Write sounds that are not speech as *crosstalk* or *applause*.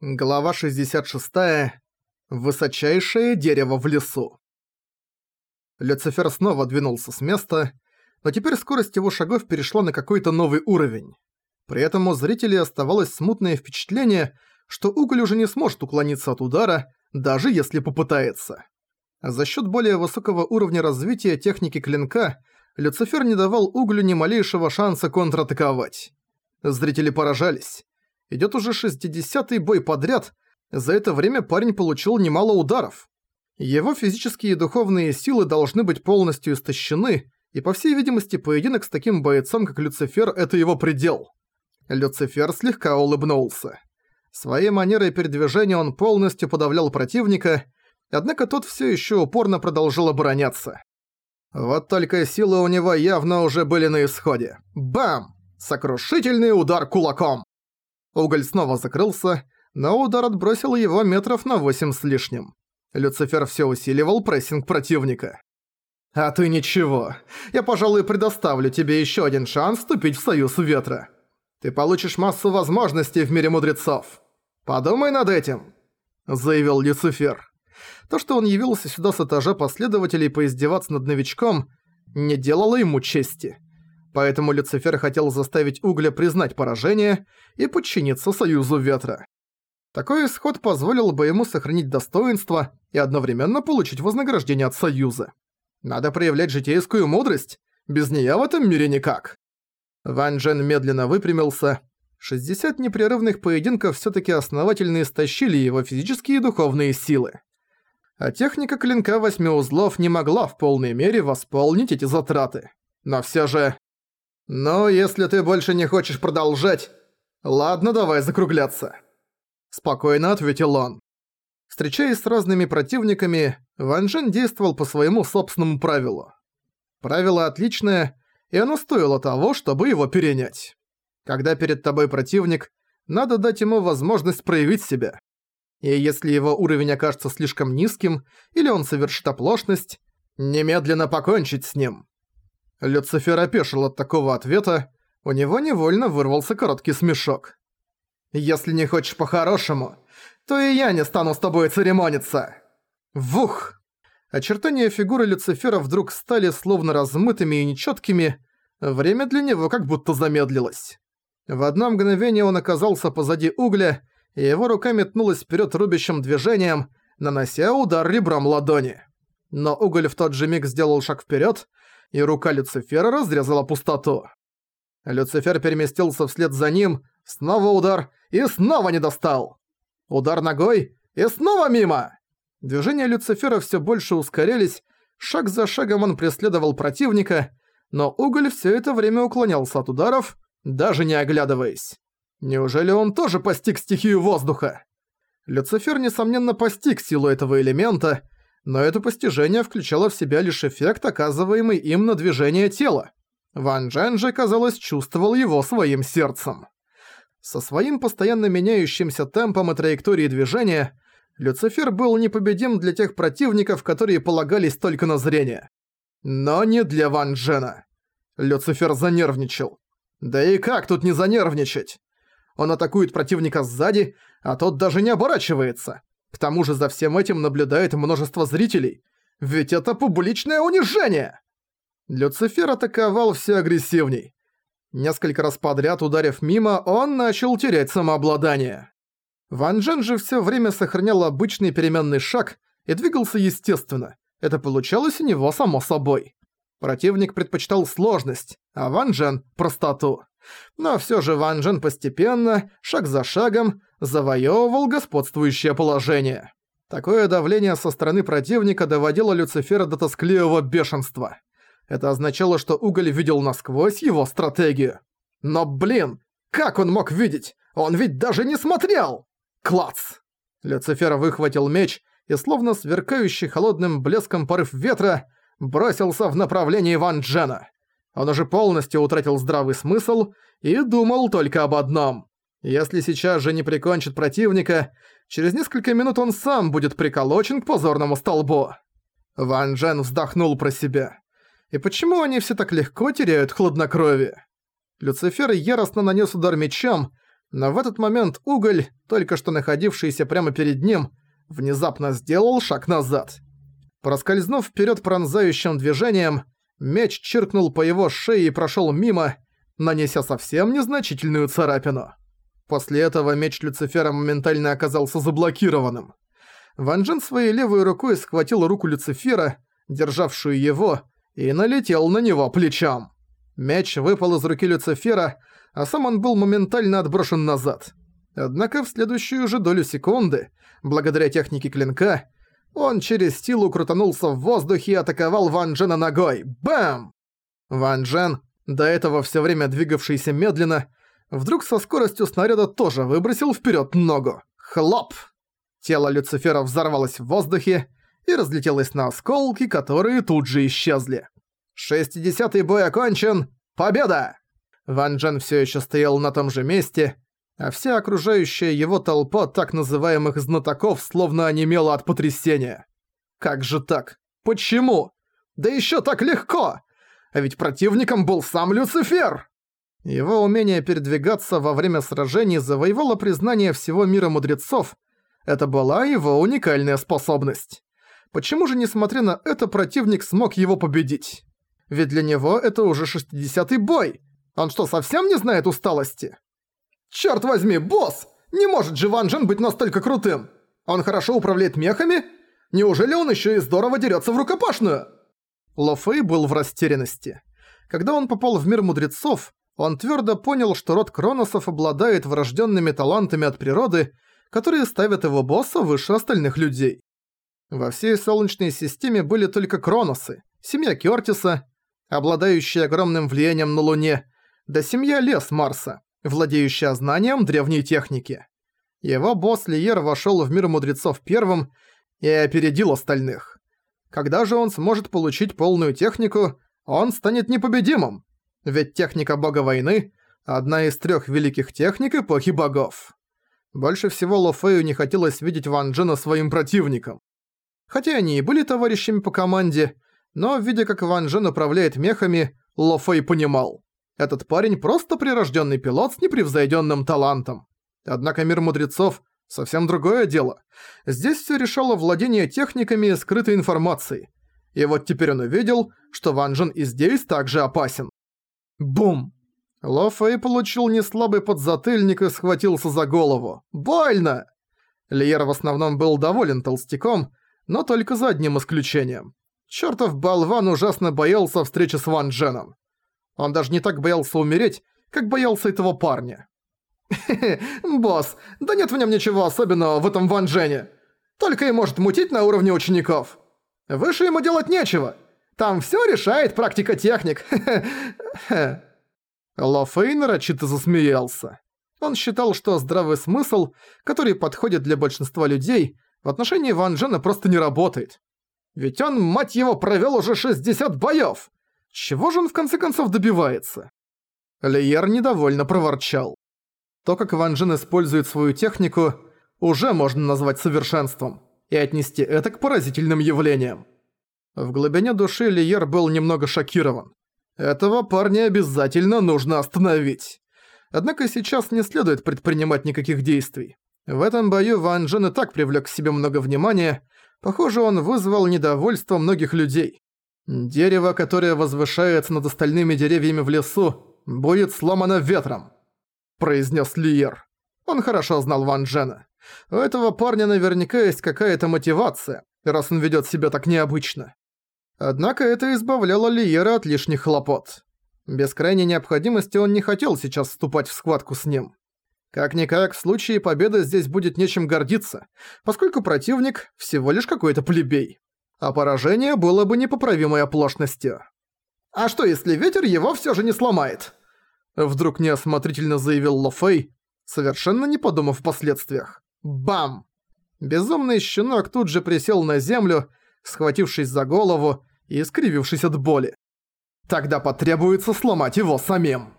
Глава 66. Высочайшее дерево в лесу. Люцифер снова двинулся с места, но теперь скорость его шагов перешла на какой-то новый уровень. При этом у зрителей оставалось смутное впечатление, что уголь уже не сможет уклониться от удара, даже если попытается. За счет более высокого уровня развития техники клинка, Люцифер не давал углю ни малейшего шанса контратаковать. Зрители поражались. Идёт уже 60-й бой подряд, за это время парень получил немало ударов. Его физические и духовные силы должны быть полностью истощены, и по всей видимости поединок с таким бойцом, как Люцифер, это его предел. Люцифер слегка улыбнулся. Своей манерой передвижения он полностью подавлял противника, однако тот всё ещё упорно продолжал обороняться. Вот только силы у него явно уже были на исходе. Бам! Сокрушительный удар кулаком! Уголь снова закрылся, но удар отбросил его метров на восемь с лишним. Люцифер все усиливал прессинг противника. «А ты ничего. Я, пожалуй, предоставлю тебе еще один шанс вступить в Союз Ветра. Ты получишь массу возможностей в мире мудрецов. Подумай над этим», — заявил Люцифер. То, что он явился сюда с этажа последователей поиздеваться над новичком, не делало ему чести поэтому Люцифер хотел заставить Угля признать поражение и подчиниться Союзу Ветра. Такой исход позволил бы ему сохранить достоинство и одновременно получить вознаграждение от Союза. Надо проявлять житейскую мудрость, без неё в этом мире никак. Ван Джен медленно выпрямился. 60 непрерывных поединков всё-таки основательно истощили его физические и духовные силы. А техника клинка восьми узлов не могла в полной мере восполнить эти затраты. Но всё же... «Ну, если ты больше не хочешь продолжать, ладно, давай закругляться», – спокойно ответил он. Встречаясь с разными противниками, Ван Джен действовал по своему собственному правилу. Правило отличное, и оно стоило того, чтобы его перенять. Когда перед тобой противник, надо дать ему возможность проявить себя. И если его уровень окажется слишком низким, или он совершит оплошность, немедленно покончить с ним. Люцифер опешил от такого ответа, у него невольно вырвался короткий смешок. «Если не хочешь по-хорошему, то и я не стану с тобой церемониться!» Вух! Очертания фигуры Люцифера вдруг стали словно размытыми и нечёткими, время для него как будто замедлилось. В одно мгновение он оказался позади угля, и его рука метнулась вперед рубящим движением, нанося удар ребром ладони. Но уголь в тот же миг сделал шаг вперед, и рука Люцифера разрезала пустоту. Люцифер переместился вслед за ним, снова удар и снова не достал. Удар ногой и снова мимо. Движения Люцифера все больше ускорялись, шаг за шагом он преследовал противника, но уголь все это время уклонялся от ударов, даже не оглядываясь. Неужели он тоже постиг стихию воздуха? Люцифер, несомненно, постиг силу этого элемента, но это постижение включало в себя лишь эффект, оказываемый им на движение тела. Ван Джен же, казалось, чувствовал его своим сердцем. Со своим постоянно меняющимся темпом и траекторией движения Люцифер был непобедим для тех противников, которые полагались только на зрение. Но не для Ван Джена. Люцифер занервничал. Да и как тут не занервничать? Он атакует противника сзади, а тот даже не оборачивается. К тому же за всем этим наблюдает множество зрителей. Ведь это публичное унижение! Люцифер атаковал все агрессивней. Несколько раз подряд ударив мимо, он начал терять самообладание. Ван Джен же все время сохранял обычный переменный шаг и двигался естественно. Это получалось у него само собой. Противник предпочитал сложность, а Ван Джен – простоту. Но все же Ван Джен постепенно, шаг за шагом, завоевывал господствующее положение. Такое давление со стороны противника доводило Люцифера до тоскливого бешенства. Это означало, что Уголь видел насквозь его стратегию. Но блин, как он мог видеть? Он ведь даже не смотрел! Клац! Люцифер выхватил меч и, словно сверкающий холодным блеском порыв ветра, бросился в направлении Ван Джена. Он уже полностью утратил здравый смысл и думал только об одном. Если сейчас же не прикончит противника, через несколько минут он сам будет приколочен к позорному столбу. Ван Джен вздохнул про себя. И почему они все так легко теряют хладнокровие? Люцифер яростно нанес удар мечом, Но в этот момент уголь, только что находившийся прямо перед ним, внезапно сделал шаг назад. Проскользнув вперед пронзающим движением, меч чиркнул по его шее и прошел мимо, нанеся совсем незначительную царапину. После этого меч Люцифера моментально оказался заблокированным. Ван Джен своей левой рукой схватил руку Люцифера, державшую его, и налетел на него плечом. Меч выпал из руки Люцифера, а сам он был моментально отброшен назад. Однако в следующую же долю секунды, благодаря технике клинка, он через силу крутанулся в воздухе и атаковал Ван Джена ногой. Бам! Ван Джен, до этого все время двигавшийся медленно, вдруг со скоростью снаряда тоже выбросил вперед ногу. Хлоп! Тело Люцифера взорвалось в воздухе и разлетелось на осколки, которые тут же исчезли. Шестидесятый бой окончен! Победа! Ван Джен все еще стоял на том же месте, а вся окружающая его толпа так называемых знатоков словно онемела от потрясения. Как же так? Почему? Да еще так легко! А ведь противником был сам Люцифер! Его умение передвигаться во время сражений завоевало признание всего мира мудрецов, это была его уникальная способность. Почему же, несмотря на это, противник смог его победить? Ведь для него это уже 60-й бой. Он что, совсем не знает усталости? Черт возьми, босс! Не может же Ван Джен быть настолько крутым! Он хорошо управляет мехами? Неужели он еще и здорово дерется в рукопашную? Ло Фэй был в растерянности. Когда он попал в мир мудрецов, он твердо понял, что род Кроносов обладает врожденными талантами от природы, которые ставят его босса выше остальных людей. Во всей Солнечной системе были только Кроносы, семья Кёртиса, обладающая огромным влиянием на Луне, да семья Лес Марса, владеющая знанием древней техники. Его босс Лиер вошёл в мир мудрецов первым и опередил остальных. Когда же он сможет получить полную технику, он станет непобедимым, ведь техника бога войны – одна из трёх великих техник эпохи богов. Больше всего Ло Фэю не хотелось видеть Ван Джена своим противником. Хотя они и были товарищами по команде, но, видя как Ван Джен управляет мехами, Ло Фэй понимал. Этот парень просто прирожденный пилот с непревзойденным талантом. Однако мир мудрецов – совсем другое дело. Здесь все решало владение техниками и скрытой информацией. И вот теперь он увидел, что Ван Джен и здесь также опасен. Бум! Ло Фэй получил неслабый подзатыльник и схватился за голову. «Больно!» Лиер в основном был доволен толстяком, но только за одним исключением. Чёртов болван ужасно боялся встречи с Ван Дженом. Он даже не так боялся умереть, как боялся этого парня. «Хе-хе, босс, да нет в нем ничего особенного в этом Ван Джене. Только и может мутить на уровне учеников. Выше ему делать нечего. Там всё решает практика техник. Хе-хе». *laughs* Ло Фэй нарочито засмеялся. Он считал, что здравый смысл, который подходит для большинства людей, в отношении Ван Джена просто не работает. Ведь он, мать его, провёл уже 60 боёв! Чего же он в конце концов добивается? Лиер недовольно проворчал. То, как Ван Джен использует свою технику, уже можно назвать совершенством, и отнести это к поразительным явлениям. В глубине души Лиер был немного шокирован. Этого парня обязательно нужно остановить. Однако сейчас не следует предпринимать никаких действий. В этом бою Ван Джен и так привлек к себе много внимания. Похоже, он вызвал недовольство многих людей. Дерево, которое возвышается над остальными деревьями в лесу, будет сломано ветром, произнес Лиер. Он хорошо знал Ван Джена. У этого парня наверняка есть какая-то мотивация, раз он ведет себя так необычно. Однако это избавляло Лиера от лишних хлопот. Без крайней необходимости он не хотел сейчас вступать в схватку с ним. Как-никак, в случае победы здесь будет нечем гордиться, поскольку противник всего лишь какой-то плебей. А поражение было бы непоправимой оплошностью. «А что, если ветер его всё же не сломает?» Вдруг неосмотрительно заявил Ло Фэй, совершенно не подумав о последствиях. Бам! Безумный щенок тут же присел на землю, схватившись за голову и искривившись от боли. Тогда потребуется сломать его самим.